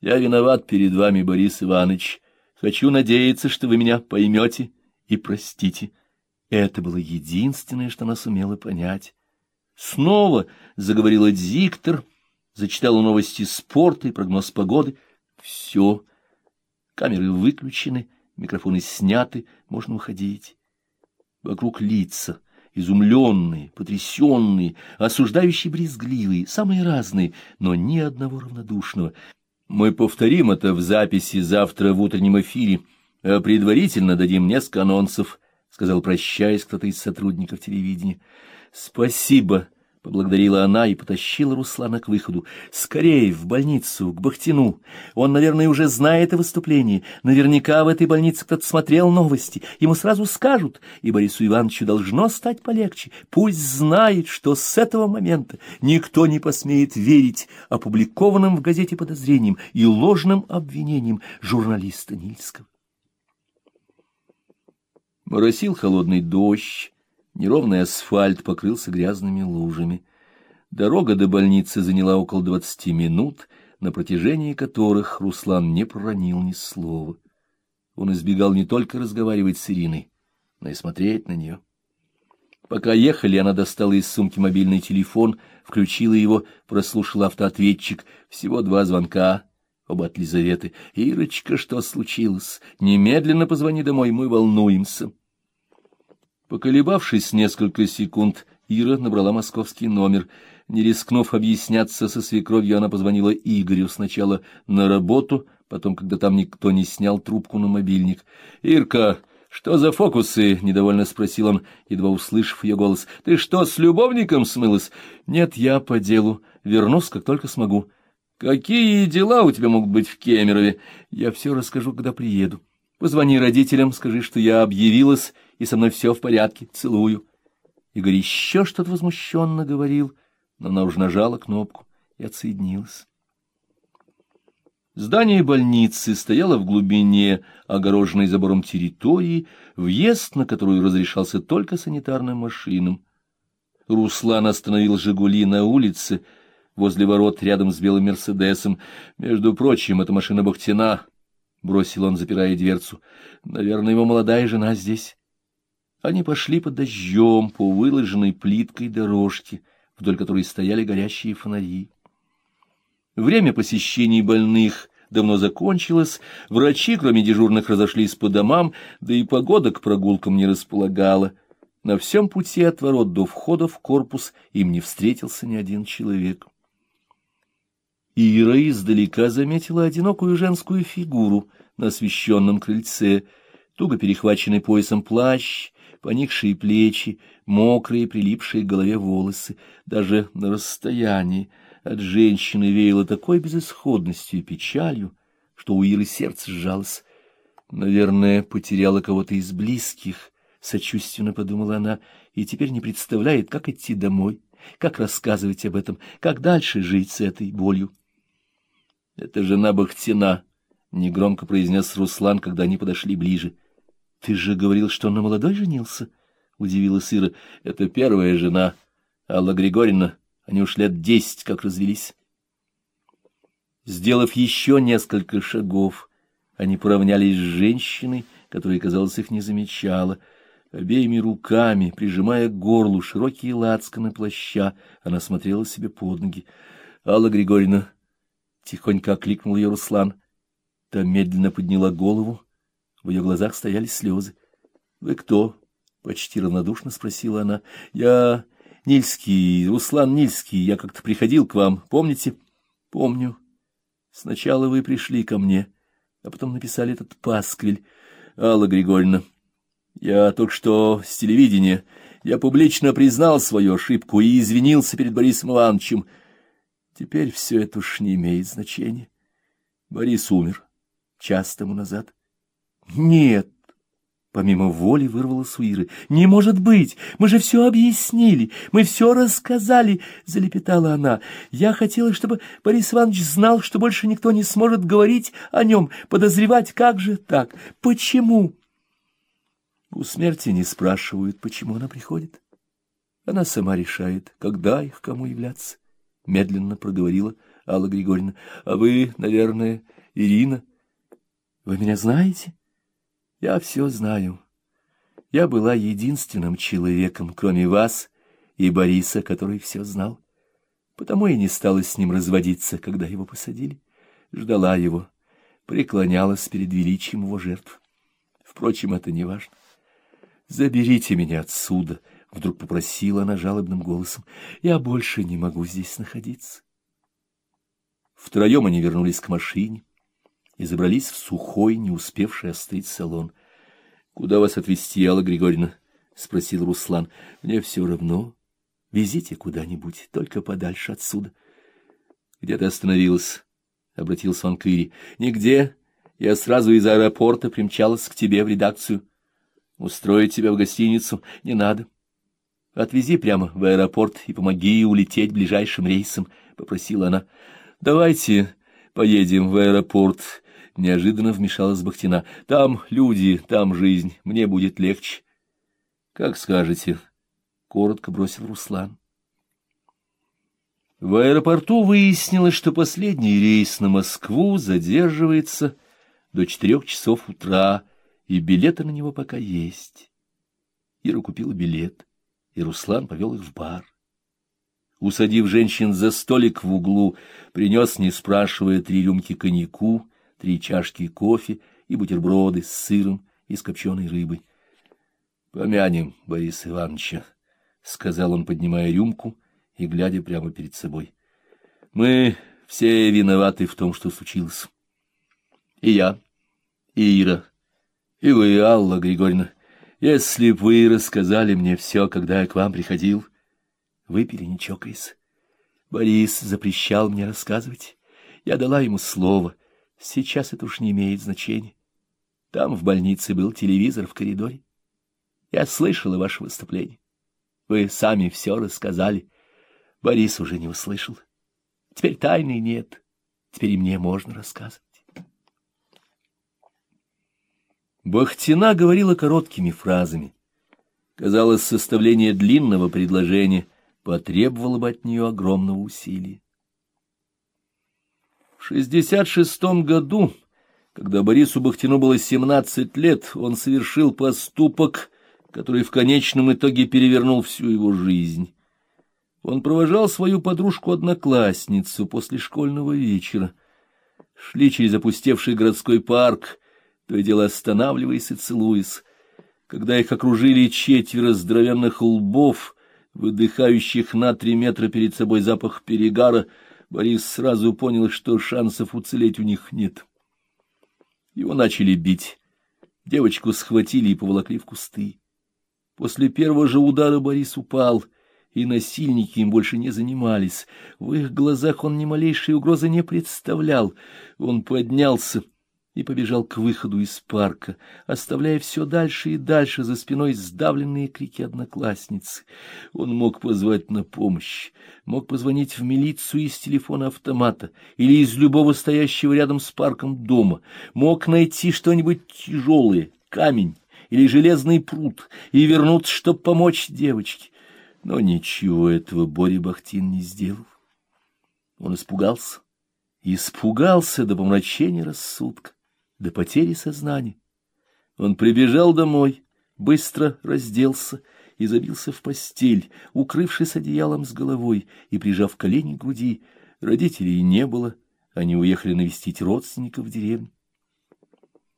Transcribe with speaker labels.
Speaker 1: Я виноват перед вами, Борис Иванович. Хочу надеяться, что вы меня поймете и простите. Это было единственное, что она сумела понять. Снова заговорила диктор, зачитала новости спорта и прогноз погоды. Все. Камеры выключены, микрофоны сняты, можно уходить. Вокруг лица, изумленные, потрясенные, осуждающие брезгливые, самые разные, но ни одного равнодушного. Мы повторим это в записи завтра в утреннем эфире, а предварительно дадим несколько анонсов, — сказал, прощаясь, кто-то из сотрудников телевидения. — Спасибо, — поблагодарила она и потащила Руслана к выходу. — Скорее, в больницу, к Бахтину. Он, наверное, уже знает о выступлении. Наверняка в этой больнице кто-то смотрел новости. Ему сразу скажут, и Борису Ивановичу должно стать полегче. Пусть знает, что с этого момента никто не посмеет верить опубликованным в газете подозрениям и ложным обвинениям журналиста Нильского. Моросил холодный дождь, неровный асфальт покрылся грязными лужами. Дорога до больницы заняла около двадцати минут, на протяжении которых Руслан не проронил ни слова. Он избегал не только разговаривать с Ириной, но и смотреть на нее. Пока ехали, она достала из сумки мобильный телефон, включила его, прослушала автоответчик. Всего два звонка, оба от Лизаветы. «Ирочка, что случилось? Немедленно позвони домой, мы волнуемся». Поколебавшись несколько секунд, Ира набрала московский номер. Не рискнув объясняться со свекровью, она позвонила Игорю сначала на работу, потом, когда там никто не снял трубку на мобильник. — Ирка, что за фокусы? — недовольно спросил он, едва услышав ее голос. — Ты что, с любовником смылась? — Нет, я по делу. Вернусь, как только смогу. — Какие дела у тебя могут быть в Кемерове? Я все расскажу, когда приеду. Позвони родителям, скажи, что я объявилась и со мной все в порядке. Целую. Игорь еще что-то возмущенно говорил, но она уже нажала кнопку и отсоединилась. Здание больницы стояло в глубине, огороженной забором территории, въезд на которую разрешался только санитарным машинам. Руслан остановил «Жигули» на улице, возле ворот, рядом с белым «Мерседесом». Между прочим, эта машина Бахтина, — бросил он, запирая дверцу. — Наверное, его молодая жена здесь. Они пошли под дождем по выложенной плиткой дорожке, вдоль которой стояли горящие фонари. Время посещений больных давно закончилось, врачи, кроме дежурных, разошлись по домам, да и погода к прогулкам не располагала. На всем пути от ворот до входа в корпус им не встретился ни один человек. Ира издалека заметила одинокую женскую фигуру на освещенном крыльце, туго перехваченный поясом плащ, поникшие плечи, мокрые, прилипшие к голове волосы. Даже на расстоянии от женщины веяло такой безысходностью и печалью, что у Иры сердце сжалось. Наверное, потеряла кого-то из близких, — сочувственно подумала она, и теперь не представляет, как идти домой, как рассказывать об этом, как дальше жить с этой болью. — Это жена Бахтина, — негромко произнес Руслан, когда они подошли ближе. —— Ты же говорил, что на молодой женился? — удивилась Ира. — Это первая жена, Алла Григорьевна. Они уж лет десять как развелись. Сделав еще несколько шагов, они поравнялись с женщиной, которая, казалось, их не замечала. Обеими руками, прижимая к горлу широкие лацканы плаща, она смотрела себе под ноги. — Алла Григорьевна! — тихонько окликнул ее Руслан. Та медленно подняла голову в ее глазах стояли слезы. — Вы кто? — почти равнодушно спросила она. — Я Нильский, Руслан Нильский. Я как-то приходил к вам, помните? — Помню. Сначала вы пришли ко мне, а потом написали этот пасквиль. Алла Григорьевна, я только что с телевидения. Я публично признал свою ошибку и извинился перед Борисом Ивановичем. Теперь все это уж не имеет значения. Борис умер час тому назад. Нет. Помимо воли вырвалось у Иры. «Не может быть! Мы же все объяснили! Мы все рассказали!» — залепетала она. «Я хотела, чтобы Борис Иванович знал, что больше никто не сможет говорить о нем, подозревать, как же так? Почему?» У смерти не спрашивают, почему она приходит. Она сама решает, когда и к кому являться. Медленно проговорила Алла Григорьевна. — А вы, наверное, Ирина? — Вы меня знаете? — Я все знаю. Я была единственным человеком, кроме вас и Бориса, который все знал. Потому и не стала с ним разводиться, когда его посадили. Ждала его, преклонялась перед величием его жертв. Впрочем, это не важно. «Заберите меня отсюда», — вдруг попросила она жалобным голосом. «Я больше не могу здесь находиться». Втроем они вернулись к машине и забрались в сухой, не успевший остыть салон. — Куда вас отвезти, Алла Григорьевна? — спросил Руслан. — Мне все равно. Везите куда-нибудь, только подальше отсюда. — Где ты остановилась? — обратился он к Ире. — Нигде. Я сразу из аэропорта примчалась к тебе в редакцию. — Устроить тебя в гостиницу не надо. Отвези прямо в аэропорт и помоги улететь ближайшим рейсом, — попросила она. — Давайте поедем в аэропорт, — неожиданно вмешалась Бахтина. — Там люди, там жизнь, мне будет легче. — Как скажете, — коротко бросил Руслан. В аэропорту выяснилось, что последний рейс на Москву задерживается до четырех часов утра, и билеты на него пока есть. Ира купила билет, и Руслан повел их в бар усадив женщин за столик в углу, принес, не спрашивая, три рюмки коньяку, три чашки кофе и бутерброды с сыром и с копченой рыбой. — Помянем Бориса Ивановича, — сказал он, поднимая рюмку и глядя прямо перед собой. — Мы все виноваты в том, что случилось. И я, и Ира, и вы, Алла Григорьевна. Если б вы рассказали мне все, когда я к вам приходил... Выпили, не чокаясь. Борис запрещал мне рассказывать. Я дала ему слово. Сейчас это уж не имеет значения. Там в больнице был телевизор в коридоре. Я слышала ваше выступление. Вы сами все рассказали. Борис уже не услышал. Теперь тайны нет. Теперь мне можно рассказывать. Бахтина говорила короткими фразами. Казалось, составление длинного предложения — потребовало бы от нее огромного усилия. В 66 году, когда Борису Бахтину было 17 лет, он совершил поступок, который в конечном итоге перевернул всю его жизнь. Он провожал свою подружку-одноклассницу после школьного вечера. Шли через опустевший городской парк, то и дело останавливаясь и целуясь. Когда их окружили четверо здоровенных лбов, выдыхающих на три метра перед собой запах перегара, Борис сразу понял, что шансов уцелеть у них нет. Его начали бить. Девочку схватили и поволокли в кусты. После первого же удара Борис упал, и насильники им больше не занимались. В их глазах он ни малейшей угрозы не представлял. Он поднялся и побежал к выходу из парка, оставляя все дальше и дальше за спиной сдавленные крики одноклассницы. Он мог позвать на помощь, мог позвонить в милицию из телефона автомата или из любого стоящего рядом с парком дома, мог найти что-нибудь тяжелое, камень или железный пруд, и вернуться, чтобы помочь девочке. Но ничего этого Боря Бахтин не сделал. Он испугался, испугался до помрачения рассудка до потери сознания. Он прибежал домой, быстро разделся и забился в постель, укрывшись одеялом с головой и прижав колени к груди. Родителей не было, они уехали навестить родственников в деревню.